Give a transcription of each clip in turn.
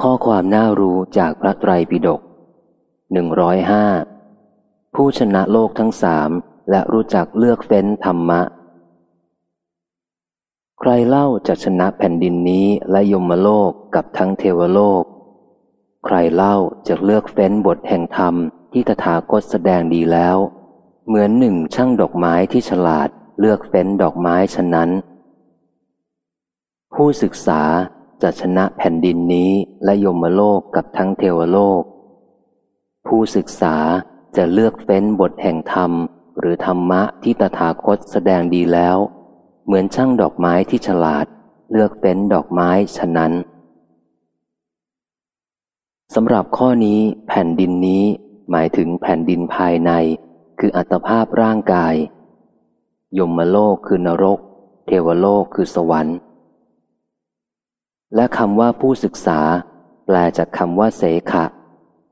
ข้อความน่ารู้จากพระไตรปิฎกหนึ่งร้อยห้าผู้ชนะโลกทั้งสามและรู้จักเลือกเฟ้นธรรมะ ใครเล่าจะชนะแผ่นดินนี้และยมโลกกับทั้งเทวโลก ใครเล่าจะเลือกเฟ้นบทแห่งธรรมที่ตถาคตแสดงดีแล้ว เหมือนหนึ่งช่างดอกไม้ที่ฉลาดเลือกเฟ้นดอกไม้ฉะนั้น ผู้ศึกษา จะชนะแผ่นดินนี้และยมโลกกับทั้งเทวโลก ผู้ศึกษาจะเลือกเฟ้นบทแห่งธรรม หรือธรรมะที่ตถาคตแสดงดีแล้ว เหมือนช่างดอกไม้ที่ฉลาด เลือกเฟ้นดอกไม้ฉะนั้นสำหรับข้อนี้แผ่นดินนี้หมายถึงแผ่นดินภายใน คืออัตภาพร่างกาย ยมโลกคือนรก เทวโลกคือสวรรค์ และคำว่าผู้ศึกษา แปลจากคำว่าเสขะ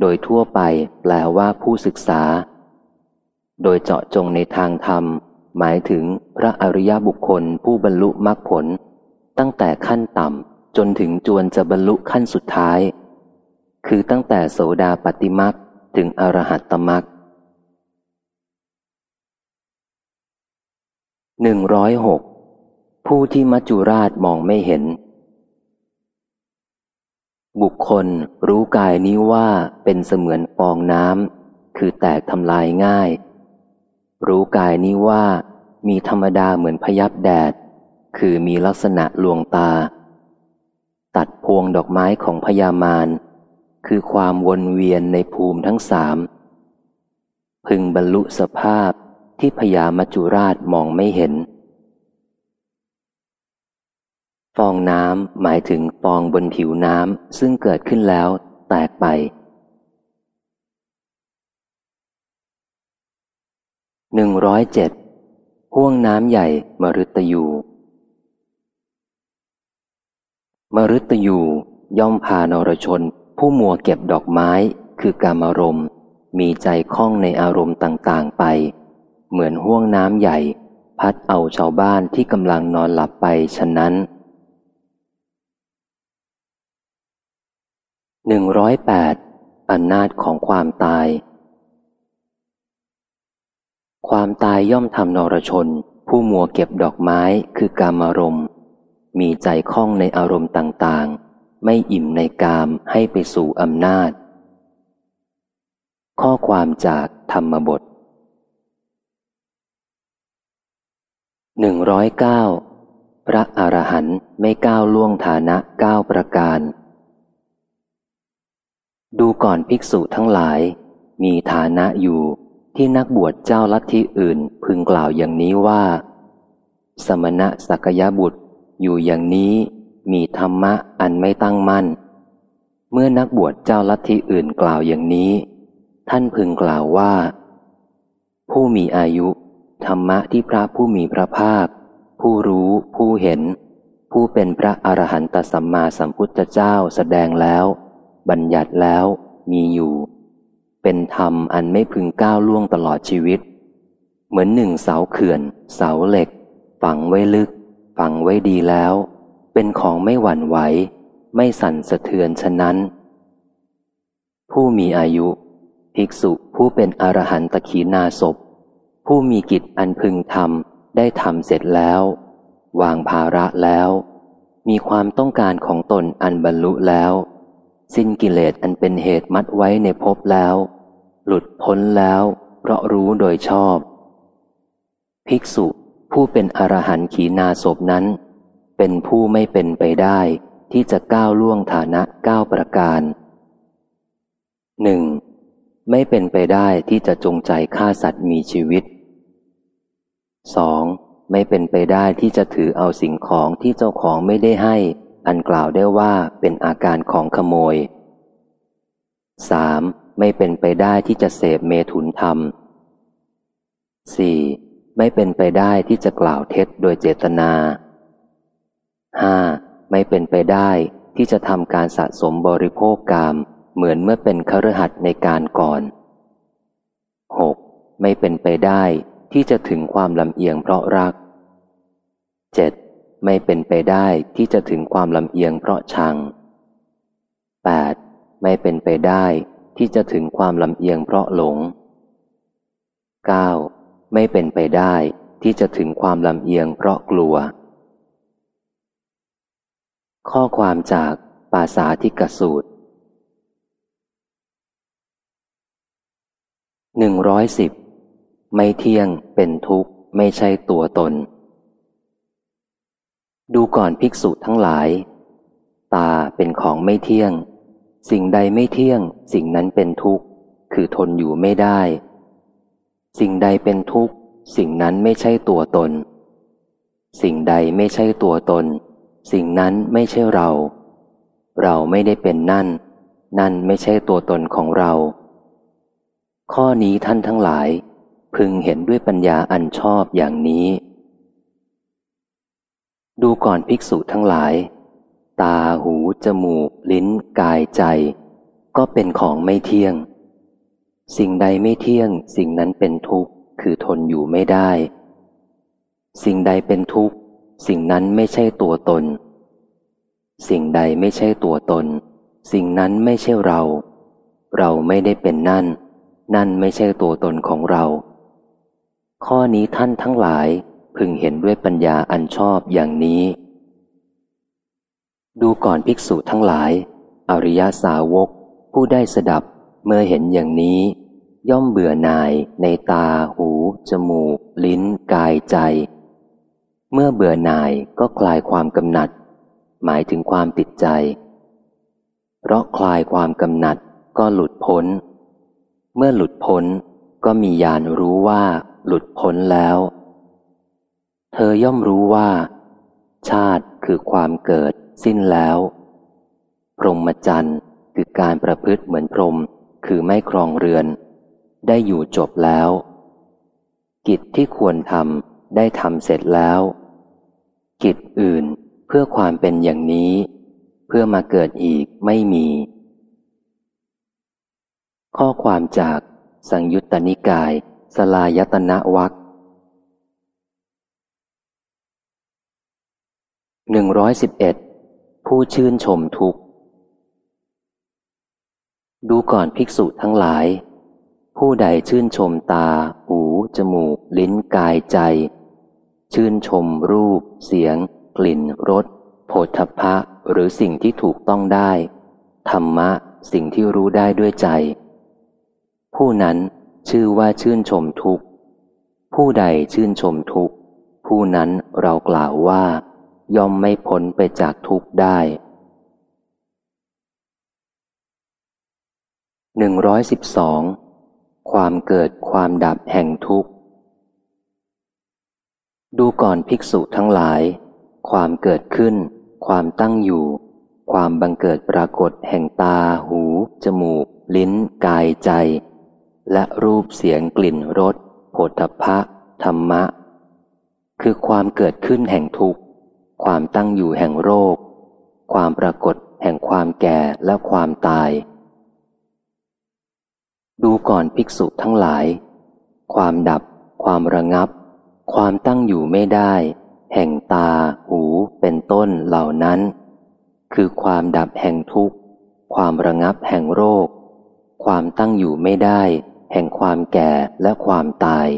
โดยทั่วไปแปลว่าผู้ศึกษา โดยเจาะจงในทางธรรม หมายถึงพระอริยบุคคลผู้บรรลุมรรคผล ตั้งแต่ขั้นต่ำจนถึงจวนจะบรรลุขั้นสุดท้าย คือตั้งแต่โสดาปฏิมักถึงอรหัตตมักหนึ่งร้อยหกผู้ที่มัจจุราชมองไม่เห็น บุคคลรู้กายนี้ว่าเป็นเสมือนฟองน้ำคือแตกทำลายง่าย รู้กายนี้ว่ามีธรรมดาเหมือนพยับแดด คือมีลักษณะลวงตา ตัดพวงดอกไม้ของพญามารคือความวนเวียนในภูมิทั้งสาม พึงบรรลุสภาพที่พญามัจจุราชมองไม่เห็น ฟองน้ำหมายถึงฟองบนผิวน้ำซึ่งเกิดขึ้นแล้ว แตกไป หนึ่งร้อยเจ็ดห่วงน้ำใหญ่มฤตยู มฤตยูย่อมพานรชน ผู้มัวเก็บดอกไม้ คือกามารมณ์ มีใจคล้องในอารมณ์ต่าง ๆ ไป เหมือนห่วงน้ำใหญ่ พัดเอาชาวบ้านที่กำลังนอนหลับไปฉะนั้น หนึ่งร้อยแปดอำนาจของความตาย ความตายย่อมทำนรชน ผู้มัวเก็บดอกไม้คือกามารมณ์ มีใจคล้องในอารมณ์ต่างๆ ไม่อิ่มในกามให้ไปสู่อำนาจ ข้อความจากธรรมบทหนึ่งร้อยเก้าพระอรหันต์ไม่ก้าวล่วงฐานะเก้าประการ ดูก่อนภิกษุทั้งหลาย มีฐานะอยู่ที่นักบวชเจ้าลัทธิอื่นพึงกล่าวอย่างนี้ว่า สมณะสักยบุตรอยู่อย่างนี้มีธรรมะอันไม่ตั้งมั่น เมื่อนักบวชเจ้าลัทธิอื่นกล่าวอย่างนี้ ท่านพึงกล่าวว่า ผู้มีอายุ ธรรมะที่พระผู้มีพระภาค ผู้รู้ผู้เห็น ผู้เป็นพระอรหันตสัมมาสัมพุทธเจ้าแสดงแล้ว บัญญัติแล้วมีอยู่ เป็นธรรมอันไม่พึงก้าวล่วงตลอดชีวิต เหมือนหนึ่งเสาเขื่อน เสาเหล็ก ฝังไว้ลึก ฝังไว้ดีแล้ว เป็นของไม่หวั่นไหว ไม่สั่นสะเทือนฉะนั้น ผู้มีอายุ ภิกษุผู้เป็นอรหันตขีนาศพ ผู้มีกิจอันพึงทำได้ทำเสร็จแล้ว วางภาระแล้ว มีความต้องการของตนอันบรรลุแล้ว สิ้นกิเลสอันเป็นเหตุมัดไว้ในภพแล้ว หลุดพ้นแล้ว เพราะรู้โดยชอบ ภิกษุผู้เป็นอรหันต์ขีนาศพนั้น เป็นผู้ไม่เป็นไปได้ที่จะก้าวล่วงฐานะก้าวประการหนึ่งไม่เป็นไปได้ที่จะจงใจฆ่าสัตว์มีชีวิตสองไม่เป็นไปได้ที่จะถือเอาสิ่งของที่เจ้าของไม่ได้ให้ อันกล่าวได้ว่าเป็นอาการของขโมยสามไม่เป็นไปได้ที่จะเสพเมถุนธรรมสี่ไม่เป็นไปได้ที่จะกล่าวเท็จโดยเจตนาห้าไม่เป็นไปได้ที่จะทำการสะสมบริโภคกามเหมือนเมื่อเป็นคฤหัสถ์ในการก่อนหกไม่เป็นไปได้ที่จะถึงความลำเอียงเพราะรักเจ็ด ไม่เป็นไปได้ที่จะถึงความลำเอียงเพราะชัง 8. ไม่เป็นไปได้ที่จะถึงความลำเอียงเพราะหลง 9. ไม่เป็นไปได้ที่จะถึงความลำเอียงเพราะกลัว ข้อความจากปาสาธิกสูตรหนึ่งร้อยสิบไม่เที่ยงเป็นทุกข์ไม่ใช่ตัวตน ดูก่อนภิกษุทั้งหลาย ตาเป็นของไม่เที่ยง สิ่งใดไม่เที่ยง สิ่งนั้นเป็นทุกข์ คือทนอยู่ไม่ได้ สิ่งใดเป็นทุกข์ สิ่งนั้นไม่ใช่ตัวตน สิ่งใดไม่ใช่ตัวตน สิ่งนั้นไม่ใช่เรา เราไม่ได้เป็นนั่น นั่นไม่ใช่ตัวตนของเรา ข้อนี้ท่านทั้งหลาย พึงเห็นด้วยปัญญาอันชอบอย่างนี้ ดูก่อนภิกษุทั้งหลาย ตาหู จมูก ลิ้น กายใจ ก็เป็นของไม่เที่ยง สิ่งใดไม่เที่ยง สิ่งนั้นเป็นทุกข์คือทนอยู่ไม่ได้ สิ่งใดเป็นทุกข์ สิ่งนั้นไม่ใช่ตัวตน สิ่งใดไม่ใช่ตัวตน สิ่งนั้นไม่ใช่เรา เราไม่ได้เป็นนั่น นั่นไม่ใช่ตัวตนของเรา ข้อนี้ท่านทั้งหลาย พึงเห็นด้วยปัญญาอันชอบอย่างนี้ ดูก่อนภิกษุทั้งหลาย อริยสาวก ผู้ได้สดับเมื่อเห็นอย่างนี้ ย่อมเบื่อหน่ายในตา หู จมูก ลิ้น กายใจ เมื่อเบื่อหน่ายก็คลายความกำหนัด หมายถึงความติดใจ เพราะคลายความกำหนัดก็หลุดพ้น เมื่อหลุดพ้นก็มีญาณรู้ว่าหลุดพ้นแล้ว เธอย่อมรู้ว่า ชาติคือความเกิดสิ้นแล้ว พรหมจรรย์คือการประพฤติเหมือนพรหมคือไม่ครองเรือน ได้อยู่จบแล้ว กิจที่ควรทำได้ทำเสร็จแล้ว กิจอื่นเพื่อความเป็นอย่างนี้ เพื่อมาเกิดอีกไม่มี ข้อความจากสังยุตตนิกาย สลายตนะวัก หนึ่งร้อยสิบเอ็ดผู้ชื่นชมทุกดูก่อนภิกษุทั้งหลาย ผู้ใดชื่นชมตา หู จมูก ลิ้นกายใจ ชื่นชมรูป เสียง กลิ่นรสโผฏฐพะหรือสิ่งที่ถูกต้องได้ ธรรมะ สิ่งที่รู้ได้ด้วยใจ ผู้นั้นชื่อว่าชื่นชมทุกผู้ใดชื่นชมทุกผู้นั้นเรากล่าวว่า ย่อมไม่พ้นไปจากทุกได้หนึ่งร้อยสิบสองความเกิดความดับแห่งทุกข์ ดูก่อนภิกษุทั้งหลาย ความเกิดขึ้น ความตั้งอยู่ ความบังเกิดปรากฏแห่งตา หู จมูก ลิ้น กายใจ และรูปเสียงกลิ่นรสโผฏฐะธรรมะ คือความเกิดขึ้นแห่งทุกข์ ความตั้งอยู่แห่งโรค ความปรากฏแห่งความแก่และความตาย ดูก่อนภิกษุทั้งหลาย ความดับ ความระงับ ความตั้งอยู่ไม่ได้ แห่งตา หู เป็นต้นเหล่านั้น คือความดับแห่งทุกข์ ความระงับแห่งโรค ความตั้งอยู่ไม่ได้ แห่งความแก่และความตาย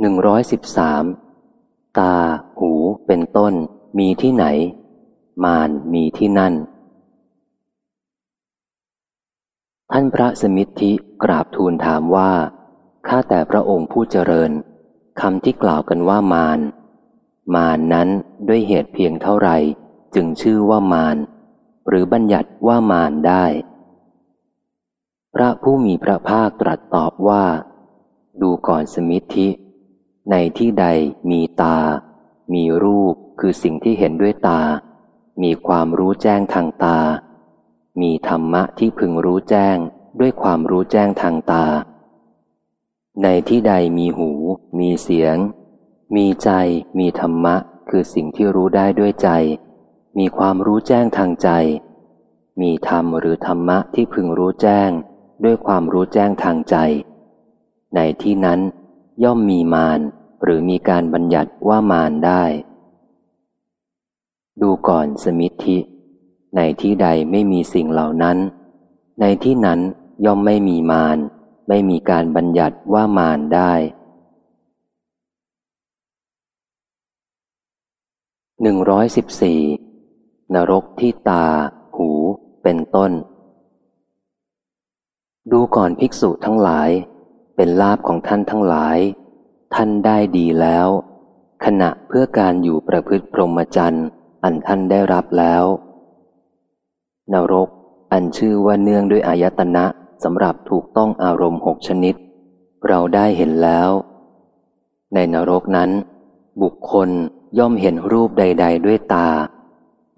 หนึ่งร้อยสิบสามตา หู เป็นต้น มีที่ไหน มานมีที่นั่น ท่านพระสมิทธิกราบทูลถามว่า ข้าแต่พระองค์ผู้เจริญคำที่กล่าวกันว่ามาน มานนั้นด้วยเหตุเพียงเท่าไรจึงชื่อว่ามาน หรือบัญญัติว่ามารได้ พระผู้มีพระภาคตรัสตอบว่า ดูก่อนสมิทธิ ในที่ใดมีตา มีรูปคือสิ่งที่เห็นด้วยตา มีความรู้แจ้งทางตา มีธรรมะที่พึงรู้แจ้งด้วยความรู้แจ้งทางตา ในที่ใดมีหู มีเสียง มีใจ มีธรรมะ คือสิ่งที่รู้ได้ด้วยใจ มีความรู้แจ้งทางใจ มีธรรมหรือธรรมะที่พึงรู้แจ้ง ด้วยความรู้แจ้งทางใจ ในที่นั้น ย่อมมีมารหรือมีการบัญญัติว่ามารได้ ดูก่อนสมิทธิ ในที่ใดไม่มีสิ่งเหล่านั้น ในที่นั้นย่อมไม่มีมารไม่มีการบัญญัติว่ามารได้หนึ่งร้อยสิบสี่นรกที่ตา หู เป็นต้น ดูก่อนภิกษุทั้งหลาย เป็นลาบของท่านทั้งหลาย ท่านได้ดีแล้ว ขณะเพื่อการอยู่ประพฤติพรหมจรรย์อันท่านได้รับแล้ว นรก อันชื่อว่าเนื่องด้วยอายตนะสำหรับถูกต้องอารมณ์หกชนิด เราได้เห็นแล้ว ในนรกนั้น บุคคลย่อมเห็นรูปใด ๆ ด้วยตา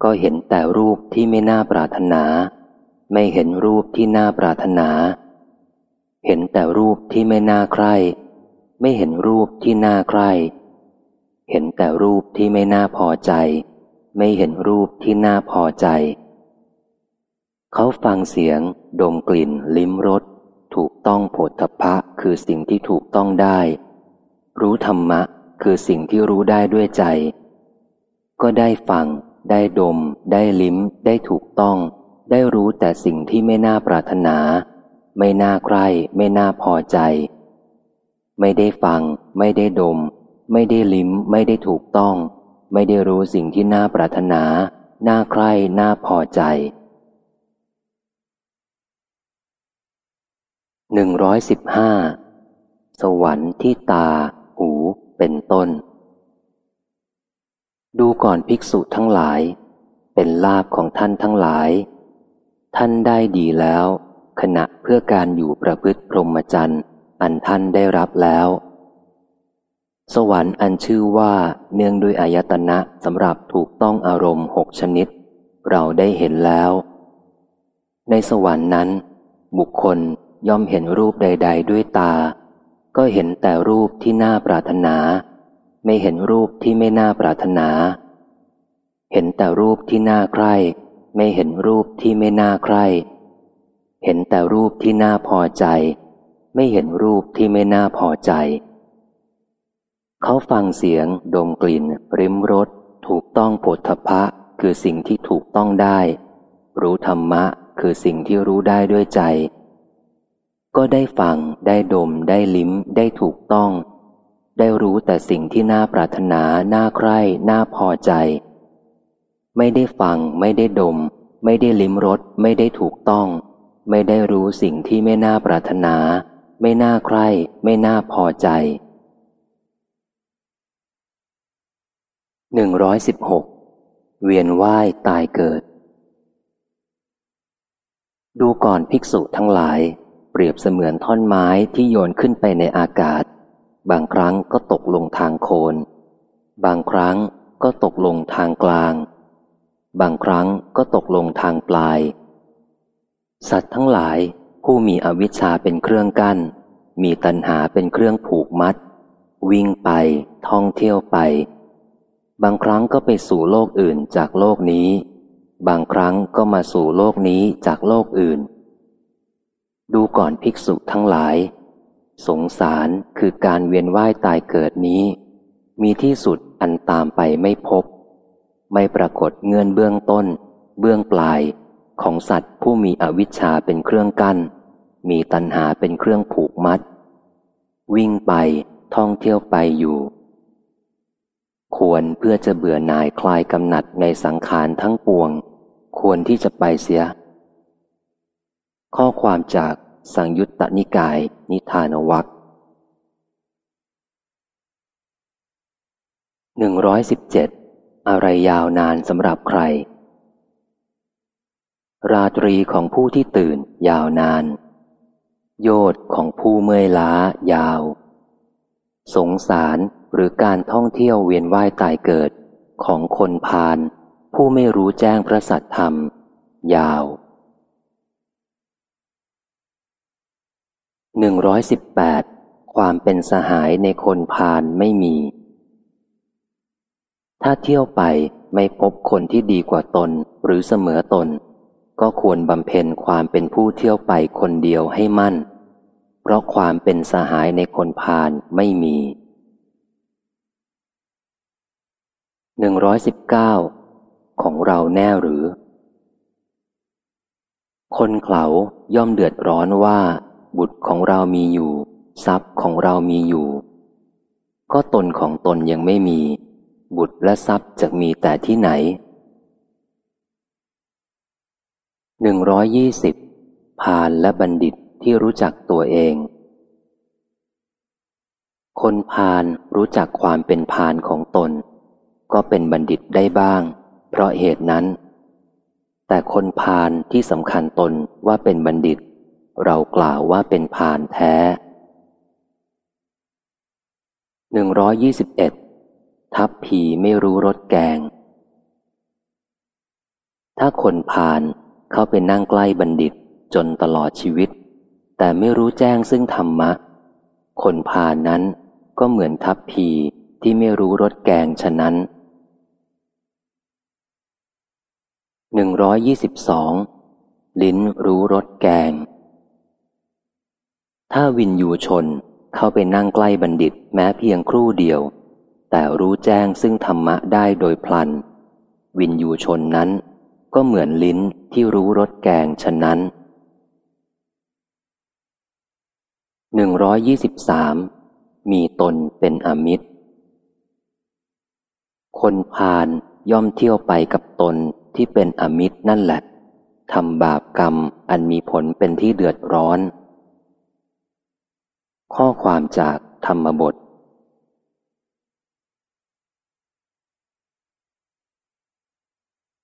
ก็เห็นแต่รูปที่ไม่น่าปรารถนา ไม่เห็นรูปที่น่าปรารถนา เห็นแต่รูปที่ไม่น่าใคร่ไม่เห็นรูปที่น่าใคร่เห็นแต่รูปที่ไม่น่าพอใจ ไม่เห็นรูปที่น่าพอใจ เขาฟังเสียง ดมกลิ่น ลิ้มรสถูกต้องโผฏฐพะคือสิ่งที่ถูกต้องได้ รู้ธรรมะ คือสิ่งที่รู้ได้ด้วยใจ ก็ได้ฟัง ได้ดม ได้ลิ้ม ได้ถูกต้อง ได้รู้แต่สิ่งที่ไม่น่าปรารถนา ไม่น่าใคร่ไม่น่าพอใจ ไม่ได้ฟัง ไม่ได้ดม ไม่ได้ลิ้ม ไม่ได้ถูกต้อง ไม่ได้รู้สิ่งที่น่าปรารถนา น่าใคร่น่าพอใจหนึ่งร้อยสิบห้าสวรรค์ที่ตา หู เป็นต้น ดูก่อนภิกษุทั้งหลาย เป็นลาบของท่านทั้งหลาย ท่านได้ดีแล้ว ขณะเพื่อการอยู่ประพฤติพรหมจรรย์อันท่านได้รับแล้ว สวรรค์อันชื่อว่าเนื่องด้วยอายตนะสำหรับถูกต้องอารมณ์หกชนิด เราได้เห็นแล้ว ในสวรรค์นั้น บุคคลย่อมเห็นรูปใด ๆ ด้วยตา ก็เห็นแต่รูปที่น่าปรารถนา ไม่เห็นรูปที่ไม่น่าปรารถนา เห็นแต่รูปที่น่าใคร่ ไม่เห็นรูปที่ไม่น่าใคร่ เห็นแต่รูปที่น่าพอใจ ไม่เห็นรูปที่ไม่น่าพอใจ เขาฟังเสียง ดมกลิ่น ริมรสถูกต้องโผฏฐะคือสิ่งที่ถูกต้องได้ รู้ธรรมะคือสิ่งที่รู้ได้ด้วยใจ ก็ได้ฟัง ได้ดม ได้ลิ้ม ได้ถูกต้อง ได้รู้แต่สิ่งที่น่าปรารถนา น่าใคร่ น่าพอใจ ไม่ได้ฟัง ไม่ได้ดม ไม่ได้ลิ้มรสไม่ได้ถูกต้อง ไม่ได้รู้สิ่งที่ไม่น่าปรารถนา ไม่น่าใคร่ไม่น่าพอใจหนึ่งร้อยสิบหกเวียนว่ายตายเกิด ดูก่อนภิกษุทั้งหลาย เปรียบเสมือนท่อนไม้ที่โยนขึ้นไปในอากาศ บางครั้งก็ตกลงทางโคน บางครั้งก็ตกลงทางกลาง บางครั้งก็ตกลงทางปลาย สัตว์ทั้งหลายผู้มีอวิชชาเป็นเครื่องกัน้น มีตัณหาเป็นเครื่องผูกมัด วิ่งไปท่องเที่ยวไป บางครั้งก็ไปสู่โลกอื่นจากโลกนี้ บางครั้งก็มาสู่โลกนี้จากโลกอื่น ดูก่อนภิกษุทั้งหลาย สงสารคือการเวียนว่ายตายเกิดนี้ มีที่สุดอันตามไปไม่พบ ไม่ปรากฏเงื่อนเบื้องต้น เบื้องปลาย ของสัตว์ผู้มีอวิชชาเป็นเครื่องกัน้น มีตัณหาเป็นเครื่องผูกมัด วิ่งไปท่องเที่ยวไปอยู่ ควรเพื่อจะเบื่อหน่ายคลายกำหนัดในสังขารทั้งปวง ควรที่จะไปเสีย ข้อความจากสังยุตตนิกาย นิทานวัคหนึ่งร้อยสิบเจ็ดอะไรยาวนานสำหรับใคร ราตรีของผู้ที่ตื่นยาวนาน โยดของผู้เมื่อยล้ายาว สงสารหรือการท่องเที่ยวเวียนว่ายตายเกิดของคนพาลผู้ไม่รู้แจ้งพระสัตธรรม ยาวหนึ่งร้อยสิบแปดความเป็นสหายในคนพาลไม่มี ถ้าเที่ยวไปไม่พบคนที่ดีกว่าตนหรือเสมอตน ก็ควรบำเพ็ญความเป็นผู้เที่ยวไปคนเดียวให้มั่น เพราะความเป็นสหายในคนพาลไม่มีหนึ่งร้อยสิบเก้าของเราแน่หรือ คนเขาย่อมเดือดร้อนว่า บุตรของเรามีอยู่ ทรัพย์ของเรามีอยู่ ก็ตนของตนยังไม่มี บุตรและทรัพย์จะมีแต่ที่ไหน หนึ่งร้อยยี่สิบพานและบัณฑิตที่รู้จักตัวเอง คนพานรู้จักความเป็นพานของตน ก็เป็นบัณฑิตได้บ้าง เพราะเหตุนั้น แต่คนพานที่สำคัญตนว่าเป็นบัณฑิต เรากล่าวว่าเป็นพานแท้หนึ่งร้อยี่สิบเอ็ดทับผีไม่รู้รสแกง ถ้าคนพาน เข้าไปนั่งใกล้บัณฑิตจนตลอดชีวิต แต่ไม่รู้แจ้งซึ่งธรรมะ คนพานั้นก็เหมือนทัพพีที่ไม่รู้รสแกงฉะนั้นหนึ่งร้อยยี่สิบสองลิ้นรู้รสแกง ถ้าวินยูชนเข้าไปนั่งใกล้บัณฑิตแม้เพียงครู่เดียว แต่รู้แจ้งซึ่งธรรมะได้โดยพลัน วินยูชนนั้น ก็เหมือนลิ้นที่รู้รสแกงฉะนั้นหนึ่งร้อยยี่สิบสามมีตนเป็นอมิตร คนพาลย่อมเที่ยวไปกับตนที่เป็นอมิตรนั่นแหละทำบาปกรรมอันมีผลเป็นที่เดือดร้อน ข้อความจากธรรมบท